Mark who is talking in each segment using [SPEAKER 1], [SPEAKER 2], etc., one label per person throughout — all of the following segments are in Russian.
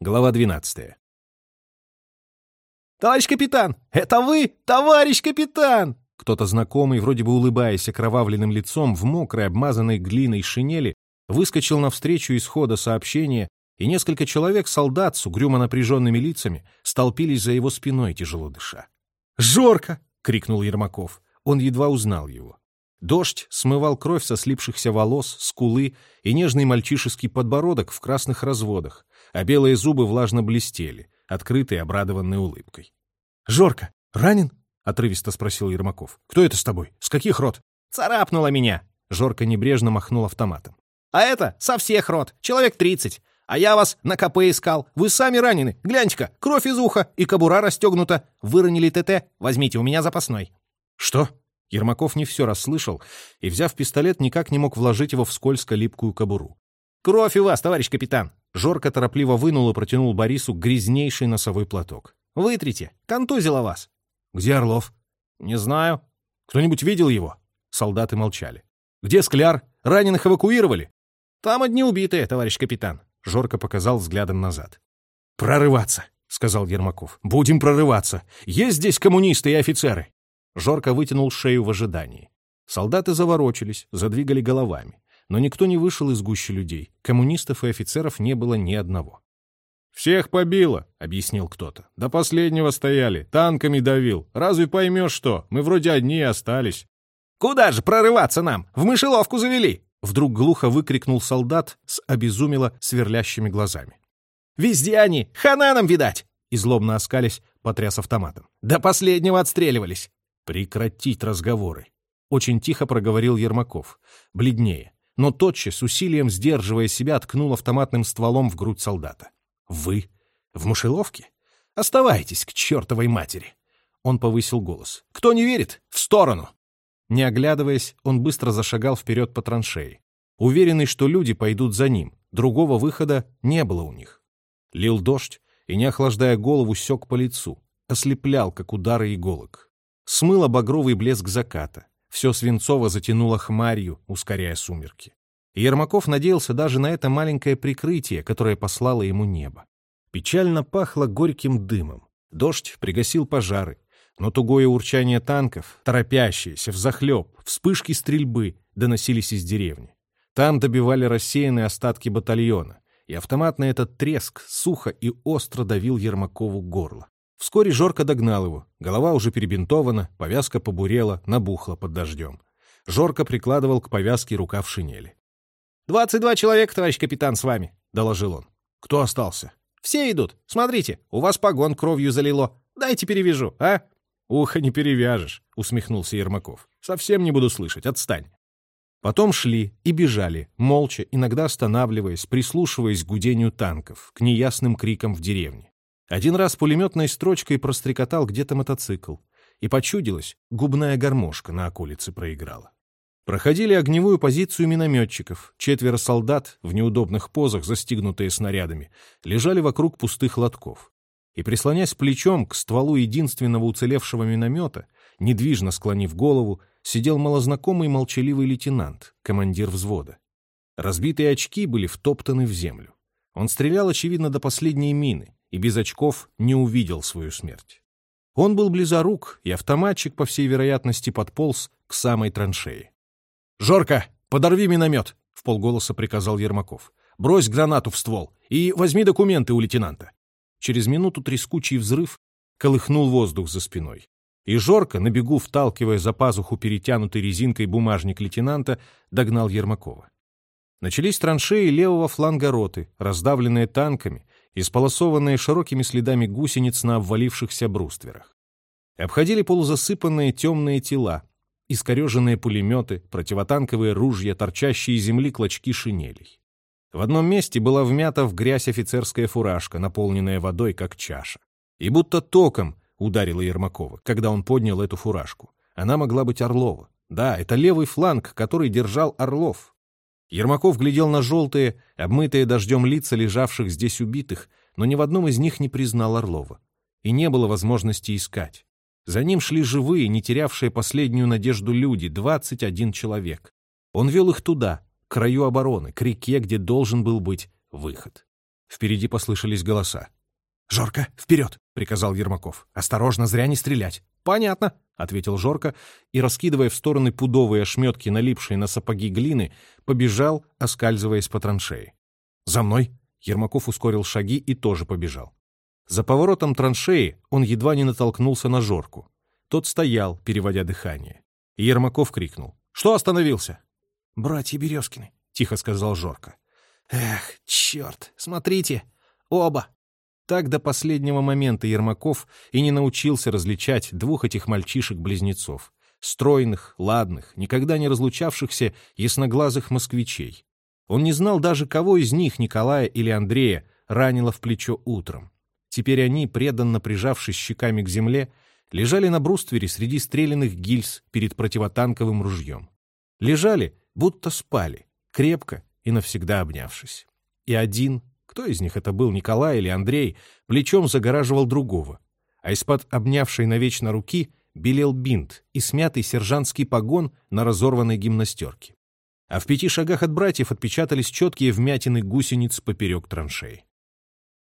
[SPEAKER 1] Глава 12.
[SPEAKER 2] «Товарищ капитан! Это вы, товарищ капитан!»
[SPEAKER 1] Кто-то знакомый, вроде бы улыбаясь окровавленным лицом, в мокрой, обмазанной глиной шинели, выскочил навстречу исхода сообщения, и несколько человек-солдат с угрюмо напряженными лицами столпились за его спиной, тяжело дыша.
[SPEAKER 2] «Жорка!»
[SPEAKER 1] — крикнул Ермаков. Он едва узнал его. Дождь смывал кровь со слипшихся волос, скулы и нежный мальчишеский подбородок в красных разводах, а белые зубы влажно блестели, открытые обрадованной улыбкой.
[SPEAKER 2] «Жорка, ранен?»
[SPEAKER 1] — отрывисто спросил Ермаков. «Кто это с тобой? С каких рот?»
[SPEAKER 2] «Царапнула меня!»
[SPEAKER 1] Жорка небрежно махнул автоматом.
[SPEAKER 2] «А это со всех рот, человек тридцать. А я вас на КП искал. Вы сами ранены. Гляньте-ка, кровь из уха и кобура расстегнута. Выронили ТТ. Возьмите, у меня запасной».
[SPEAKER 1] «Что?» Ермаков не все расслышал и, взяв пистолет, никак не мог вложить его в скользко-липкую кобуру.
[SPEAKER 2] «Кровь у вас, товарищ капитан!»
[SPEAKER 1] Жорко торопливо вынул и протянул Борису грязнейший носовой платок.
[SPEAKER 2] «Вытрите! Контузило вас!»
[SPEAKER 1] «Где Орлов?»
[SPEAKER 2] «Не знаю».
[SPEAKER 1] «Кто-нибудь видел его?» Солдаты молчали. «Где Скляр? Раненых эвакуировали?»
[SPEAKER 2] «Там одни убитые, товарищ капитан».
[SPEAKER 1] Жорко показал взглядом назад. «Прорываться!» — сказал Ермаков. «Будем прорываться! Есть здесь коммунисты и офицеры!» Жорко вытянул шею в ожидании. Солдаты заворочились, задвигали головами. Но никто не вышел из гущи людей. Коммунистов и офицеров не было ни одного. «Всех побило», — объяснил кто-то. «До последнего стояли, танками давил. Разве поймешь что? Мы вроде одни и остались».
[SPEAKER 2] «Куда же прорываться нам? В мышеловку завели!»
[SPEAKER 1] Вдруг глухо выкрикнул солдат с обезумело сверлящими глазами.
[SPEAKER 2] «Везде они! Хана нам, видать!»
[SPEAKER 1] И злобно оскались, потряс автоматом.
[SPEAKER 2] «До последнего отстреливались!»
[SPEAKER 1] «Прекратить разговоры!» Очень тихо проговорил Ермаков, бледнее, но тотчас, усилием сдерживая себя, ткнул автоматным стволом в грудь солдата. «Вы? В мышеловке? Оставайтесь к чертовой матери!» Он повысил голос. «Кто не верит? В сторону!» Не оглядываясь, он быстро зашагал вперед по траншеи. Уверенный, что люди пойдут за ним, другого выхода не было у них. Лил дождь, и, не охлаждая голову, сёк по лицу, ослеплял, как удары иголок смыло багровый блеск заката. Все свинцово затянуло хмарью, ускоряя сумерки. И Ермаков надеялся даже на это маленькое прикрытие, которое послало ему небо. Печально пахло горьким дымом. Дождь пригасил пожары, но тугое урчание танков, торопящиеся, взахлеб, вспышки стрельбы доносились из деревни. Там добивали рассеянные остатки батальона, и автоматный этот треск сухо и остро давил Ермакову горло. Вскоре Жорка догнал его. Голова уже перебинтована, повязка побурела, набухла под дождем. Жорка прикладывал к повязке рука в шинели.
[SPEAKER 2] «Двадцать два человека, товарищ капитан, с вами», — доложил он.
[SPEAKER 1] «Кто остался?»
[SPEAKER 2] «Все идут. Смотрите, у вас погон кровью залило. Дайте перевяжу, а?»
[SPEAKER 1] «Ухо не перевяжешь», — усмехнулся Ермаков. «Совсем не буду слышать, отстань». Потом шли и бежали, молча, иногда останавливаясь, прислушиваясь к гудению танков, к неясным крикам в деревне. Один раз пулеметной строчкой прострекотал где-то мотоцикл, и почудилась, губная гармошка на околице проиграла. Проходили огневую позицию минометчиков, четверо солдат, в неудобных позах, застигнутые снарядами, лежали вокруг пустых лотков. И, прислонясь плечом к стволу единственного уцелевшего миномета, недвижно склонив голову, сидел малознакомый молчаливый лейтенант, командир взвода. Разбитые очки были втоптаны в землю. Он стрелял, очевидно, до последней мины, и без очков не увидел свою смерть. Он был близорук, и автоматчик, по всей вероятности, подполз к самой траншеи. «Жорка, подорви миномет!» — в полголоса приказал Ермаков. «Брось гранату в ствол и возьми документы у лейтенанта». Через минуту трескучий взрыв колыхнул воздух за спиной. И Жорка, на бегу вталкивая за пазуху перетянутый резинкой бумажник лейтенанта, догнал Ермакова. Начались траншеи левого фланга роты, раздавленные танками, исполосованные широкими следами гусениц на обвалившихся брустверах. Обходили полузасыпанные темные тела, искореженные пулеметы, противотанковые ружья, торчащие из земли клочки шинелей. В одном месте была вмята в грязь офицерская фуражка, наполненная водой, как чаша. И будто током ударила Ермакова, когда он поднял эту фуражку. Она могла быть Орлова. Да, это левый фланг, который держал Орлов. Ермаков глядел на желтые, обмытые дождем лица лежавших здесь убитых, но ни в одном из них не признал Орлова. И не было возможности искать. За ним шли живые, не терявшие последнюю надежду люди, 21 человек. Он вел их туда, к краю обороны, к реке, где должен был быть выход. Впереди послышались голоса. «Жорка, вперед!» — приказал Ермаков. «Осторожно, зря не стрелять!» «Понятно!» — ответил Жорка и, раскидывая в стороны пудовые ошметки, налипшие на сапоги глины, побежал, оскальзываясь по траншеи. «За мной!» — Ермаков ускорил шаги и тоже побежал. За поворотом траншеи он едва не натолкнулся на Жорку. Тот стоял, переводя дыхание. Ермаков крикнул. «Что остановился?»
[SPEAKER 2] «Братья Березкины», — тихо сказал Жорка. «Эх, черт, смотрите, оба!» Так до последнего момента Ермаков и не научился различать двух этих мальчишек-близнецов, стройных, ладных, никогда не разлучавшихся ясноглазых москвичей. Он не знал даже, кого из них, Николая или Андрея, ранило в плечо утром. Теперь они, преданно прижавшись щеками к земле, лежали на бруствере среди стрелянных гильз перед противотанковым ружьем. Лежали, будто спали, крепко и навсегда обнявшись. И один, кто из них это был, Николай или Андрей, плечом загораживал другого, а из-под обнявшей навечно руки белел бинт и смятый сержантский погон на разорванной гимнастерке. А в пяти шагах от братьев отпечатались четкие вмятины гусениц поперек траншеи.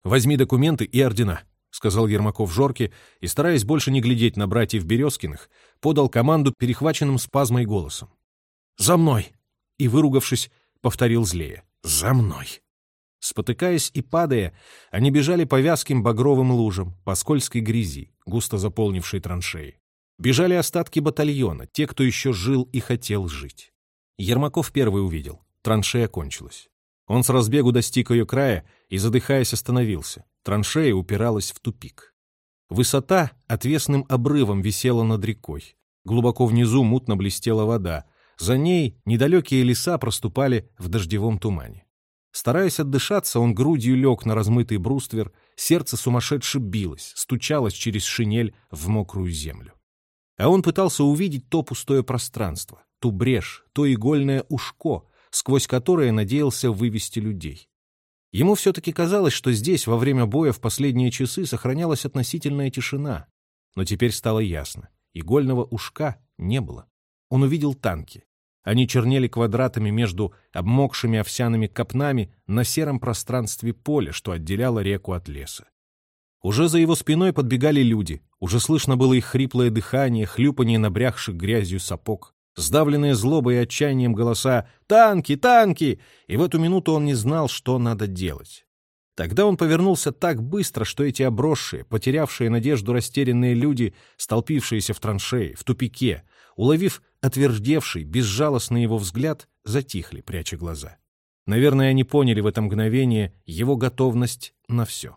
[SPEAKER 2] «Возьми документы и ордена», — сказал Ермаков Жорке, и, стараясь больше не глядеть на братьев Березкиных, подал команду перехваченным спазмой голосом. «За мной!» И, выругавшись, повторил злее. «За мной!» Спотыкаясь и падая, они бежали по вязким багровым лужам, по скользкой грязи, густо заполнившей траншеи. Бежали остатки батальона, те, кто еще жил и хотел жить. Ермаков первый увидел. Траншея кончилась. Он с разбегу достиг ее края и, задыхаясь, остановился. Траншея упиралась в тупик. Высота отвесным обрывом висела над рекой. Глубоко внизу мутно блестела вода. За ней недалекие леса проступали в дождевом тумане. Стараясь отдышаться, он грудью лег на размытый бруствер, сердце сумасшедше билось, стучалось через шинель в мокрую землю. А он пытался увидеть то пустое пространство, ту брешь, то игольное ушко, сквозь которое надеялся вывести людей. Ему все-таки казалось, что здесь во время боя в последние часы сохранялась относительная тишина. Но теперь стало ясно. Игольного ушка не было. Он увидел танки. Они чернели квадратами между обмокшими овсяными копнами на сером пространстве поля, что отделяло реку от леса. Уже за его спиной подбегали люди, уже слышно было их хриплое дыхание, хлюпанье набрякших грязью сапог, сдавленные злобой и отчаянием голоса «Танки! Танки!» И в эту минуту он не знал, что надо делать. Тогда он повернулся так быстро, что эти обросшие, потерявшие надежду растерянные люди, столпившиеся в траншее, в тупике, уловив отвердевший, безжалостный его взгляд, затихли, пряча глаза. Наверное, они поняли в это мгновение его готовность на все.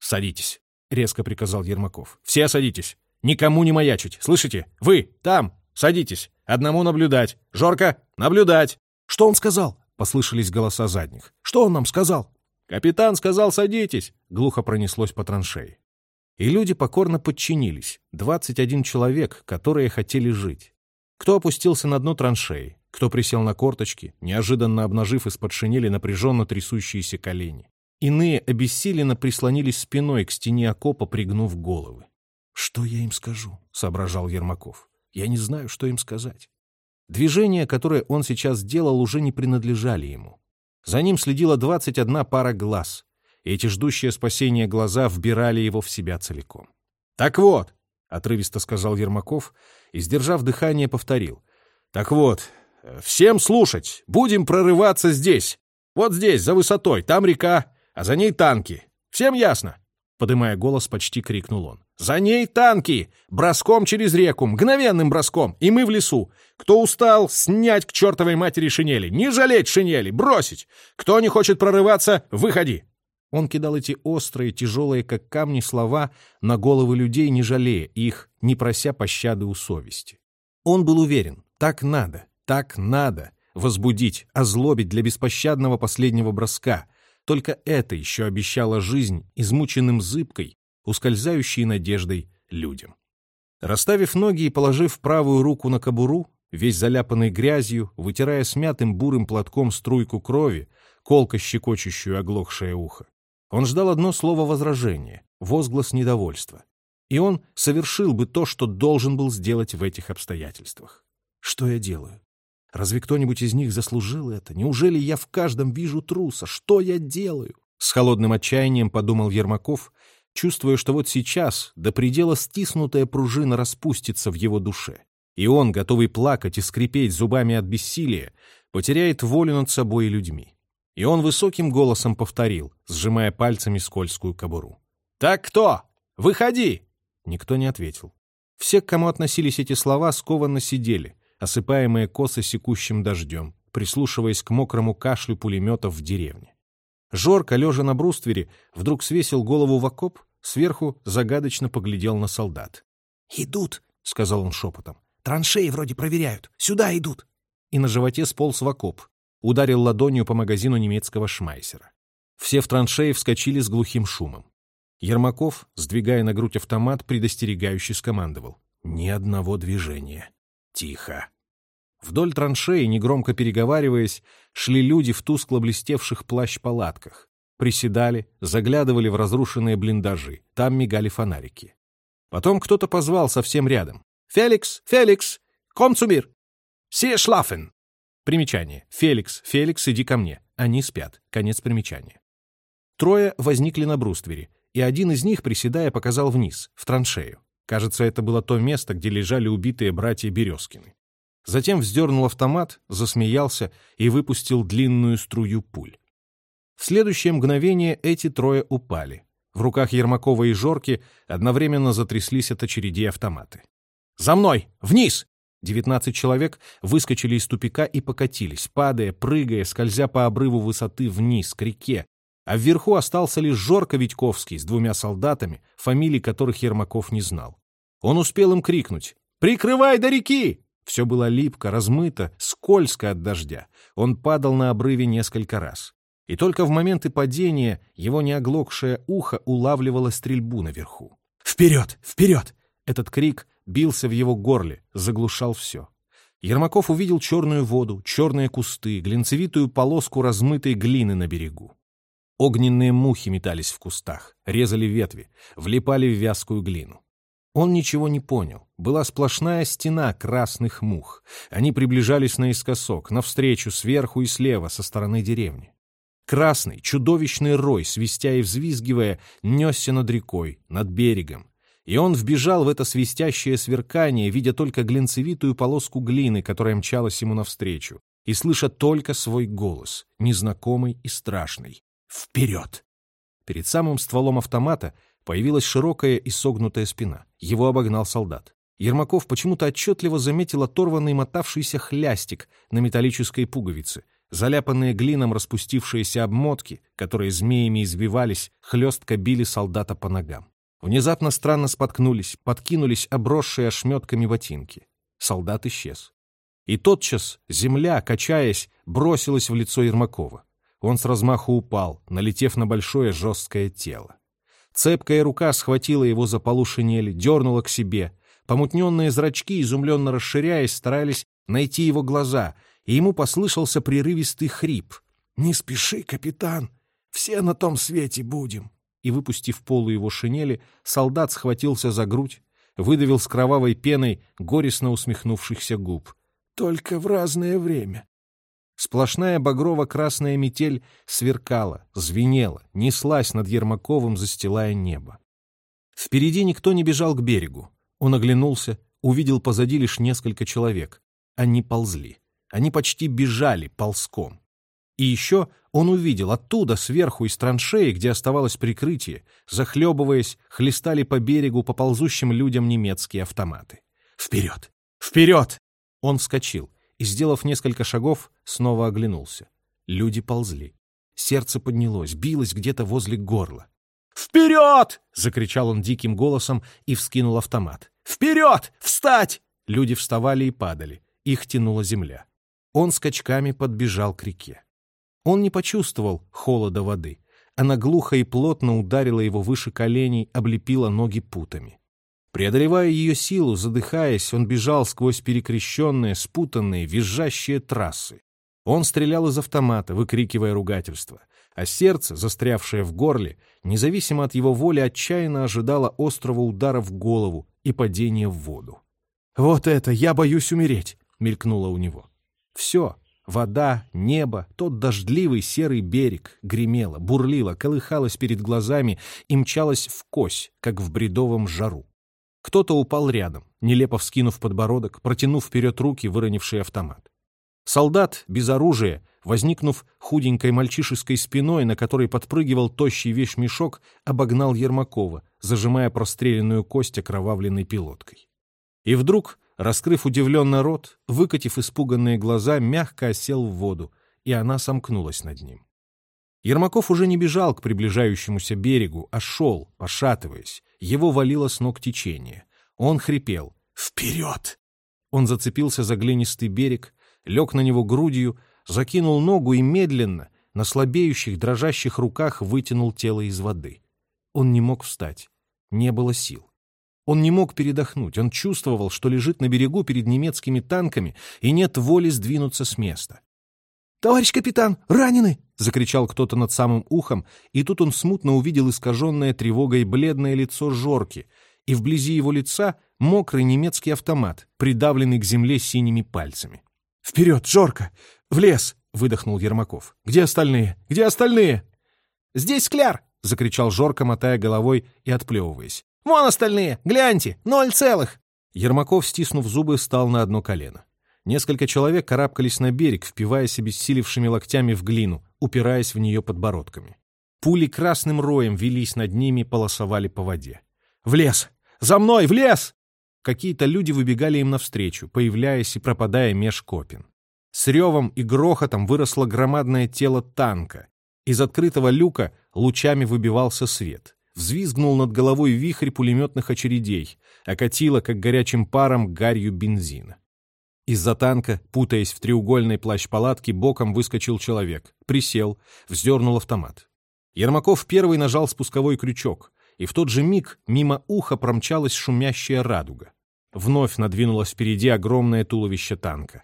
[SPEAKER 2] «Садитесь», — резко приказал Ермаков. «Все садитесь! Никому не маячить! Слышите? Вы, там, садитесь! Одному наблюдать! Жорка, наблюдать!» «Что он сказал?» — послышались голоса задних. «Что он нам сказал?» «Капитан сказал, садитесь!» — глухо пронеслось по траншеи. И люди покорно подчинились, 21 человек, которые хотели жить. Кто опустился на дно траншеи, кто присел на корточки, неожиданно обнажив из-под шинели напряженно трясущиеся колени. Иные обессиленно прислонились спиной к стене окопа, пригнув головы. «Что я им скажу?» — соображал Ермаков. «Я не знаю, что им сказать». Движения, которые он сейчас делал, уже не принадлежали ему. За ним следила 21 пара глаз, эти ждущие спасения глаза вбирали его в себя целиком. «Так вот», — отрывисто сказал Ермаков, и, сдержав дыхание, повторил. «Так вот, всем слушать, будем прорываться здесь. Вот здесь, за высотой, там река, а за ней танки. Всем ясно?» Подымая голос, почти крикнул он. «За ней танки! Броском через реку, мгновенным броском, и мы в лесу. Кто устал, снять к чертовой матери шинели, не жалеть шинели, бросить! Кто не хочет прорываться, выходи!» Он кидал эти острые, тяжелые, как камни, слова на головы людей, не жалея их, не прося пощады у совести. Он был уверен, так надо, так надо возбудить, озлобить для беспощадного последнего броска. Только это еще обещало жизнь измученным зыбкой, ускользающей надеждой людям. Расставив ноги и положив правую руку на кобуру, весь заляпанный грязью, вытирая смятым бурым платком струйку крови, колко щекочущую оглохшее ухо, он ждал одно слово возражения, возглас недовольства. И он совершил бы то, что должен был сделать в этих обстоятельствах. Что я делаю? Разве кто-нибудь из них заслужил это? Неужели я в каждом вижу труса? Что я делаю?
[SPEAKER 1] С холодным отчаянием подумал Ермаков, чувствуя, что вот сейчас до предела стиснутая пружина распустится в его душе, и он, готовый плакать и скрипеть зубами от бессилия, потеряет волю над собой и людьми. И он высоким голосом повторил, сжимая пальцами скользкую кобуру. «Так кто? Выходи!» Никто не ответил. Все, к кому относились эти слова, скованно сидели, осыпаемые косо секущим дождем, прислушиваясь к мокрому кашлю пулеметов в деревне. Жорко, лежа на бруствере, вдруг свесил голову в окоп, сверху загадочно поглядел на солдат.
[SPEAKER 2] «Идут», — сказал он шепотом. «Траншеи вроде проверяют. Сюда идут».
[SPEAKER 1] И на животе сполз в окоп. Ударил ладонью по магазину немецкого шмайсера. Все в траншеи вскочили с глухим шумом. Ермаков, сдвигая на грудь автомат, предостерегающе скомандовал. «Ни одного движения. Тихо». Вдоль траншеи, негромко переговариваясь, шли люди в тускло блестевших плащ-палатках. Приседали, заглядывали в разрушенные блиндажи. Там мигали фонарики. Потом кто-то позвал совсем рядом. «Феликс! Феликс! Комцумир! Се шлафен!» Примечание. «Феликс! Феликс, иди ко мне!» Они спят. Конец примечания. Трое возникли на бруствере, и один из них, приседая, показал вниз, в траншею. Кажется, это было то место, где лежали убитые братья Березкины. Затем вздернул автомат, засмеялся и выпустил длинную струю пуль. В следующее мгновение эти трое упали. В руках Ермакова и Жорки одновременно затряслись от очередей автоматы. «За мной! Вниз!» Девятнадцать человек выскочили из тупика и покатились, падая, прыгая, скользя по обрыву высоты вниз, к реке. А вверху остался лишь Жорка Витьковский с двумя солдатами, фамилий которых Ермаков не знал. Он успел им крикнуть «Прикрывай до реки!» Все было липко, размыто, скользко от дождя. Он падал на обрыве несколько раз. И только в моменты падения его неоглохшее ухо улавливало стрельбу наверху. «Вперед! Вперед!» Этот крик бился в его горле, заглушал все. Ермаков увидел черную воду, черные кусты, глинцевитую полоску размытой глины на берегу. Огненные мухи метались в кустах, резали ветви, влипали в вязкую глину. Он ничего не понял. Была сплошная стена красных мух. Они приближались наискосок, навстречу, сверху и слева, со стороны деревни. Красный, чудовищный рой, свистя и взвизгивая, несся над рекой, над берегом. И он вбежал в это свистящее сверкание, видя только глинцевитую полоску глины, которая мчалась ему навстречу, и слыша только свой голос, незнакомый и страшный. «Вперед!» Перед самым стволом автомата Появилась широкая и согнутая спина. Его обогнал солдат. Ермаков почему-то отчетливо заметил оторванный мотавшийся хлястик на металлической пуговице, заляпанные глином распустившиеся обмотки, которые змеями извивались, хлестко били солдата по ногам. Внезапно странно споткнулись, подкинулись обросшие ошметками ботинки. Солдат исчез. И тотчас земля, качаясь, бросилась в лицо Ермакова. Он с размаху упал, налетев на большое жесткое тело. Цепкая рука схватила его за полу шинели, дернула к себе. Помутненные зрачки, изумленно расширяясь, старались найти его глаза, и ему послышался прерывистый хрип. «Не спеши, капитан, все на том свете будем». И, выпустив полу его шинели, солдат схватился за грудь, выдавил с кровавой пеной горестно усмехнувшихся губ. «Только в разное время. Сплошная багрово-красная метель сверкала, звенела, неслась над Ермаковым, застилая небо. Впереди никто не бежал к берегу. Он оглянулся, увидел позади лишь несколько человек. Они ползли. Они почти бежали ползком. И еще он увидел оттуда, сверху из траншеи, где оставалось прикрытие, захлебываясь, хлестали по берегу по ползущим людям немецкие автоматы. «Вперед! Вперед!» Он вскочил и, сделав несколько шагов, снова оглянулся. Люди ползли. Сердце поднялось, билось где-то возле горла. «Вперед!» — закричал он диким голосом и вскинул автомат. «Вперед! Встать!» Люди вставали и падали. Их тянула земля. Он скачками подбежал к реке. Он не почувствовал холода воды. Она глухо и плотно ударила его выше коленей, облепила ноги путами. Преодолевая ее силу, задыхаясь, он бежал сквозь перекрещенные, спутанные, визжащие трассы. Он стрелял из автомата, выкрикивая ругательства, а сердце, застрявшее в горле, независимо от его воли, отчаянно ожидало острого удара в голову и падения в воду. «Вот это! Я боюсь умереть!» — мелькнуло у него. Все, Вода, небо, тот дождливый серый берег гремело, бурлило, колыхалось перед глазами и мчалось в кось, как в бредовом жару. Кто-то упал рядом, нелепо вскинув подбородок, протянув вперед руки, выронивший автомат. Солдат, без оружия, возникнув худенькой мальчишеской спиной, на которой подпрыгивал тощий вещмешок, обогнал Ермакова, зажимая простреленную кость окровавленной пилоткой. И вдруг, раскрыв удивленно рот, выкатив испуганные глаза, мягко осел в воду, и она сомкнулась над ним. Ермаков уже не бежал к приближающемуся берегу, а шел, пошатываясь. Его валило с ног течение. Он хрипел. «Вперед!» Он зацепился за глинистый берег, лег на него грудью, закинул ногу и медленно, на слабеющих, дрожащих руках вытянул тело из воды. Он не мог встать. Не было сил. Он не мог передохнуть. Он чувствовал, что лежит на берегу перед немецкими танками и нет воли сдвинуться с места. «Товарищ капитан, ранены!» — закричал кто-то над самым ухом, и тут он смутно увидел искаженное тревогой бледное лицо Жорки, и вблизи его лица мокрый немецкий автомат, придавленный к земле синими пальцами. «Вперед, Жорка! В лес!» — выдохнул Ермаков. «Где остальные? Где остальные?»
[SPEAKER 2] «Здесь скляр!» — закричал Жорка, мотая головой и отплевываясь. «Вон остальные! Гляньте! Ноль целых!»
[SPEAKER 1] Ермаков, стиснув зубы, встал на одно колено. Несколько человек карабкались на берег, впиваясь обессилевшими локтями в глину, упираясь в нее подбородками. Пули красным роем велись над ними, полосовали по воде. «В лес! За мной! В лес!» Какие-то люди выбегали им навстречу, появляясь и пропадая меж копин. С ревом и грохотом выросло громадное тело танка. Из открытого люка лучами выбивался свет. Взвизгнул над головой вихрь пулеметных очередей, окатило, как горячим паром, гарью бензина. Из-за танка, путаясь в треугольной плащ-палатке, боком выскочил человек, присел, вздернул автомат. Ермаков первый нажал спусковой крючок, и в тот же миг мимо уха промчалась шумящая радуга. Вновь надвинулось впереди огромное туловище танка.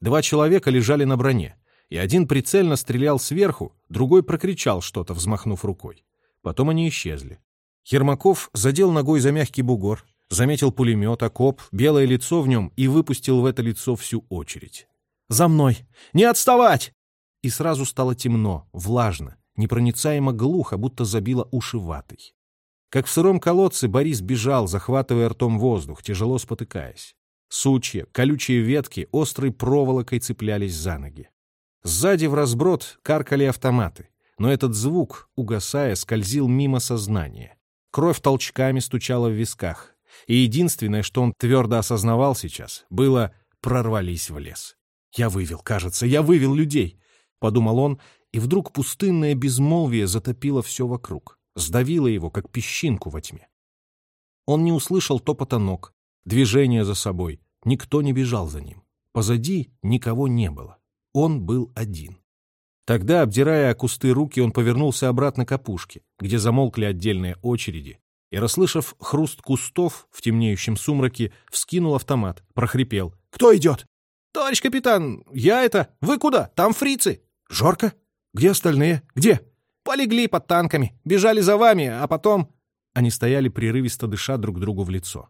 [SPEAKER 1] Два человека лежали на броне, и один прицельно стрелял сверху, другой прокричал что-то, взмахнув рукой. Потом они исчезли. Ермаков задел ногой за мягкий бугор, заметил пулемет, окоп, белое лицо в нем и выпустил в это лицо всю очередь. «За мной! Не отставать!» И сразу стало темно, влажно, непроницаемо глухо, будто забило уши ватой. Как в сыром колодце Борис бежал, захватывая ртом воздух, тяжело спотыкаясь. Сучья, колючие ветки острой проволокой цеплялись за ноги. Сзади в разброд каркали автоматы, но этот звук, угасая, скользил мимо сознания. Кровь толчками стучала в висках, и единственное, что он твердо осознавал сейчас, было «прорвались в лес». «Я вывел, кажется, я вывел людей», — подумал он, и вдруг пустынное безмолвие затопило все вокруг сдавило его, как песчинку во тьме. Он не услышал топота ног, движения за собой, никто не бежал за ним. Позади никого не было. Он был один. Тогда, обдирая о кусты руки, он повернулся обратно к опушке, где замолкли отдельные очереди, и, расслышав хруст кустов в темнеющем сумраке, вскинул автомат, прохрипел. «Кто идет?»
[SPEAKER 2] «Товарищ капитан, я это... Вы куда? Там фрицы!»
[SPEAKER 1] «Жорка? Где остальные? Где?»
[SPEAKER 2] Полегли под танками, бежали за вами, а потом...»
[SPEAKER 1] Они стояли прерывисто дыша друг другу в лицо.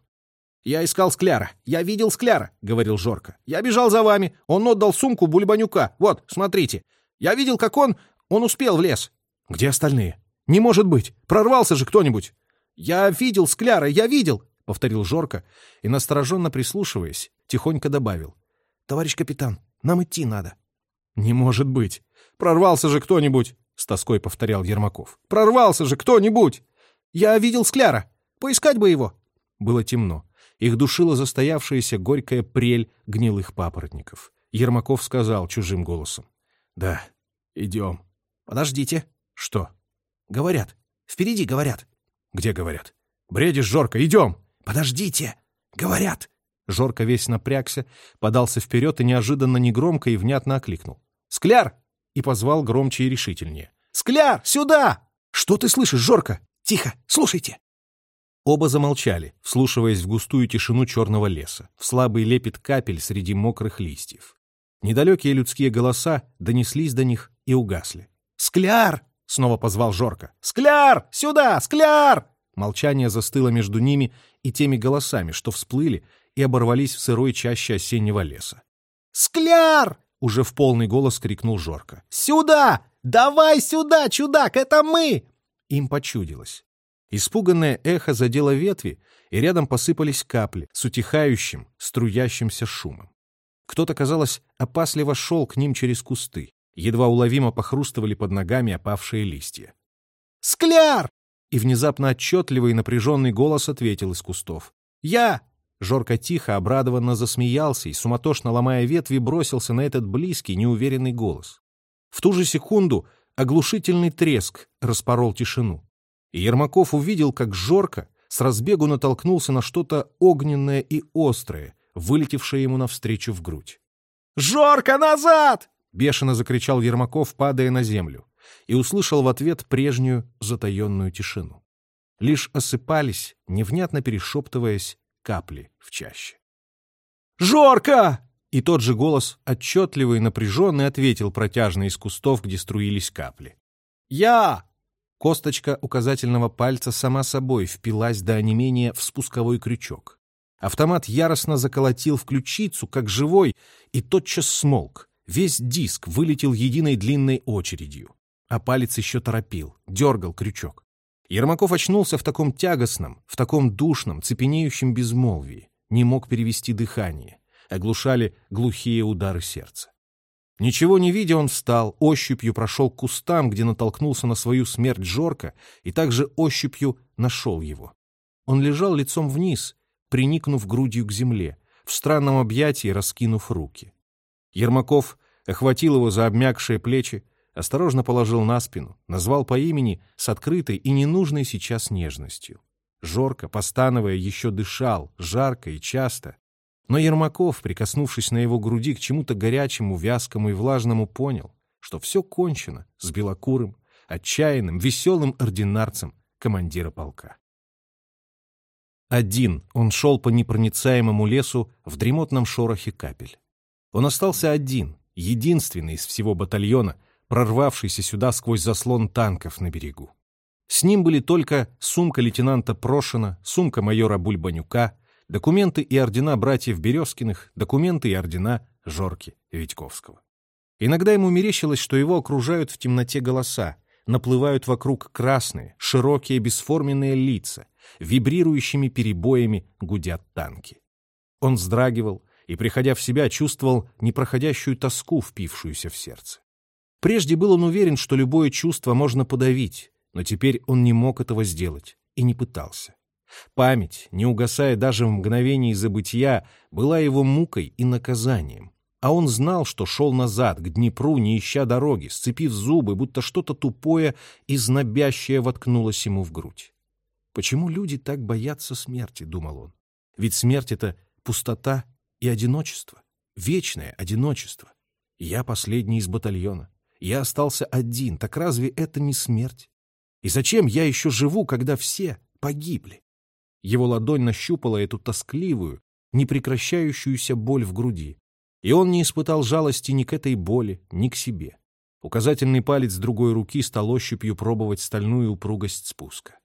[SPEAKER 2] «Я искал Скляра. Я видел Скляра», — говорил Жорка. «Я бежал за вами. Он отдал сумку Бульбанюка. Вот, смотрите. Я видел, как он... Он успел в лес».
[SPEAKER 1] «Где остальные? Не может быть. Прорвался же кто-нибудь».
[SPEAKER 2] «Я видел Скляра, я видел», — повторил Жорка
[SPEAKER 1] и, настороженно прислушиваясь, тихонько добавил.
[SPEAKER 2] «Товарищ капитан, нам идти надо».
[SPEAKER 1] «Не может быть. Прорвался же кто-нибудь с тоской повторял Ермаков. «Прорвался же кто-нибудь!»
[SPEAKER 2] «Я видел Скляра! Поискать бы его!»
[SPEAKER 1] Было темно. Их душила застоявшаяся горькая прель гнилых папоротников. Ермаков сказал чужим голосом. «Да, идем».
[SPEAKER 2] «Подождите».
[SPEAKER 1] «Что?»
[SPEAKER 2] «Говорят. Впереди говорят».
[SPEAKER 1] «Где говорят?» «Бредишь, Жорка, идем!»
[SPEAKER 2] «Подождите! Говорят!»
[SPEAKER 1] Жорка весь напрягся, подался вперед и неожиданно негромко и внятно окликнул. «Скляр! и позвал громче и решительнее.
[SPEAKER 2] «Скляр, сюда!»
[SPEAKER 1] «Что ты слышишь, Жорка?»
[SPEAKER 2] «Тихо, слушайте!»
[SPEAKER 1] Оба замолчали, вслушиваясь в густую тишину черного леса, в слабый лепет капель среди мокрых листьев. Недалекие людские голоса донеслись до них и угасли.
[SPEAKER 2] «Скляр!» — снова позвал Жорка. «Скляр! Сюда! Скляр!»
[SPEAKER 1] Молчание застыло между ними и теми голосами, что всплыли и оборвались в сырой чаще осеннего леса.
[SPEAKER 2] «Скляр!»
[SPEAKER 1] уже в полный голос крикнул Жорка.
[SPEAKER 2] «Сюда! Давай сюда, чудак, это мы!»
[SPEAKER 1] Им почудилось. Испуганное эхо задело ветви, и рядом посыпались капли с утихающим, струящимся шумом. Кто-то, казалось, опасливо шел к ним через кусты. Едва уловимо похрустывали под ногами опавшие листья.
[SPEAKER 2] «Скляр!»
[SPEAKER 1] И внезапно отчетливый и напряженный голос ответил из кустов.
[SPEAKER 2] «Я!»
[SPEAKER 1] Жорко тихо, обрадованно засмеялся и, суматошно ломая ветви, бросился на этот близкий, неуверенный голос. В ту же секунду оглушительный треск распорол тишину. И Ермаков увидел, как Жорко с разбегу натолкнулся на что-то огненное и острое, вылетевшее ему навстречу в грудь.
[SPEAKER 2] «Жорко, назад!»
[SPEAKER 1] — бешено закричал Ермаков, падая на землю, и услышал в ответ прежнюю затаенную тишину. Лишь осыпались, невнятно перешептываясь, капли в чаще.
[SPEAKER 2] «Жорка!»
[SPEAKER 1] И тот же голос, отчетливый и напряженный, ответил протяжно из кустов, где струились капли.
[SPEAKER 2] «Я!»
[SPEAKER 1] Косточка указательного пальца сама собой впилась до онемения в спусковой крючок. Автомат яростно заколотил в ключицу, как живой, и тотчас смолк. Весь диск вылетел единой длинной очередью. А палец еще торопил, дергал крючок. Ермаков очнулся в таком тягостном, в таком душном, цепенеющем безмолвии. Не мог перевести дыхание. Оглушали глухие удары сердца. Ничего не видя, он встал, ощупью прошел к кустам, где натолкнулся на свою смерть Жорка, и также ощупью нашел его. Он лежал лицом вниз, приникнув грудью к земле, в странном объятии раскинув руки. Ермаков охватил его за обмякшие плечи, осторожно положил на спину, назвал по имени с открытой и ненужной сейчас нежностью. Жорко, постановая, еще дышал, жарко и часто. Но Ермаков, прикоснувшись на его груди к чему-то горячему, вязкому и влажному, понял, что все кончено с белокурым, отчаянным, веселым ординарцем командира полка. Один он шел по непроницаемому лесу в дремотном шорохе капель. Он остался один, единственный из всего батальона — прорвавшийся сюда сквозь заслон танков на берегу. С ним были только сумка лейтенанта Прошина, сумка майора Бульбанюка, документы и ордена братьев Березкиных, документы и ордена Жорки Витьковского. Иногда ему мерещилось, что его окружают в темноте голоса, наплывают вокруг красные, широкие бесформенные лица, вибрирующими перебоями гудят танки. Он вздрагивал и, приходя в себя, чувствовал непроходящую тоску, впившуюся в сердце. Прежде был он уверен, что любое чувство можно подавить, но теперь он не мог этого сделать и не пытался. Память, не угасая даже в мгновении забытия, была его мукой и наказанием. А он знал, что шел назад, к Днепру, не ища дороги, сцепив зубы, будто что-то тупое и знобящее воткнулось ему в грудь. «Почему люди так боятся смерти?» — думал он. «Ведь смерть — это пустота и одиночество, вечное одиночество. Я последний из батальона. Я остался один, так разве это не смерть? И зачем я еще живу, когда все погибли? Его ладонь нащупала эту тоскливую, непрекращающуюся боль в груди. И он не испытал жалости ни к этой боли, ни к себе. Указательный палец другой руки стал ощупью пробовать стальную упругость спуска.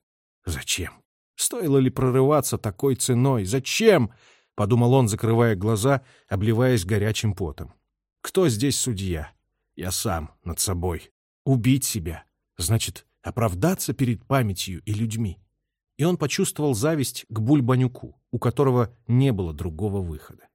[SPEAKER 1] Зачем? Стоило ли прорываться такой ценой? Зачем? — подумал он, закрывая глаза, обливаясь горячим потом. «Кто здесь судья? Я сам над собой. Убить себя значит оправдаться перед памятью и людьми. И он почувствовал зависть к Бульбанюку, у которого не было другого выхода.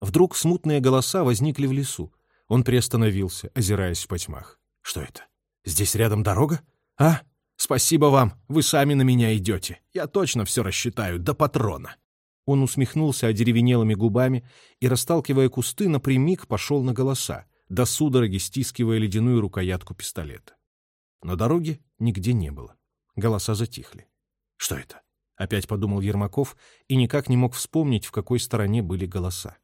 [SPEAKER 1] Вдруг смутные голоса возникли в лесу. Он приостановился, озираясь в потьмах. Что это? Здесь рядом дорога? А? Спасибо вам, вы сами на меня идете. Я точно все рассчитаю, до патрона. Он усмехнулся одеревенелыми губами и, расталкивая кусты, напрямик пошел на голоса, до судороги стискивая ледяную рукоятку пистолета. Но дороги нигде не было. Голоса затихли. «Что это?» — опять подумал Ермаков и никак не мог вспомнить, в какой стороне были голоса.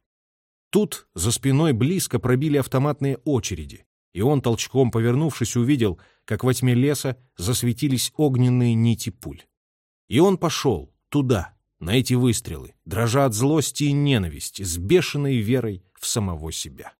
[SPEAKER 1] Тут за спиной близко пробили автоматные очереди, и он, толчком повернувшись, увидел, как во тьме леса засветились огненные нити пуль. И он пошел туда, на эти выстрелы, дрожа от злости и ненависти, с бешеной верой в самого себя.